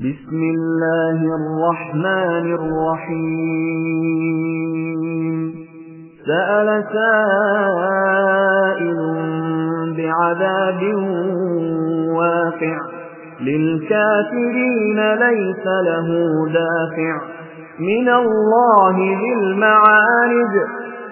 بسم الله الرحمن الرحيم. سأل سائل بعذاب واقع. للكافرين ليس له دافع. من الله ذي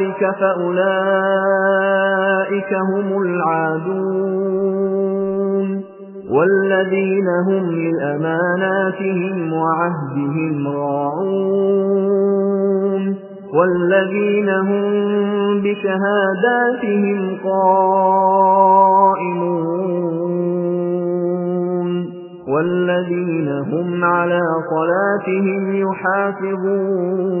ذلك فأولئك هم العادون والذين هم لأماناتهم وعهدهم راعون والذين هم بشهاداتهم قائمون والذين هم على صلاتهم يحافظون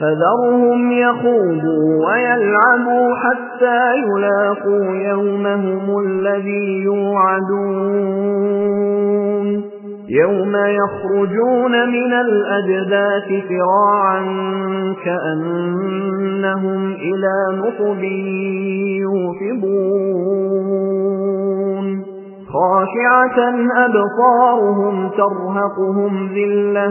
فذرهم يخوضوا ويلعبوا حتى يلاقوا يومهم الذي يوعدون. يوم يخرجون من الأجداث فراعا كأنهم إلى نصب يوفضون. خاشعة أبصارهم ترهقهم ذلة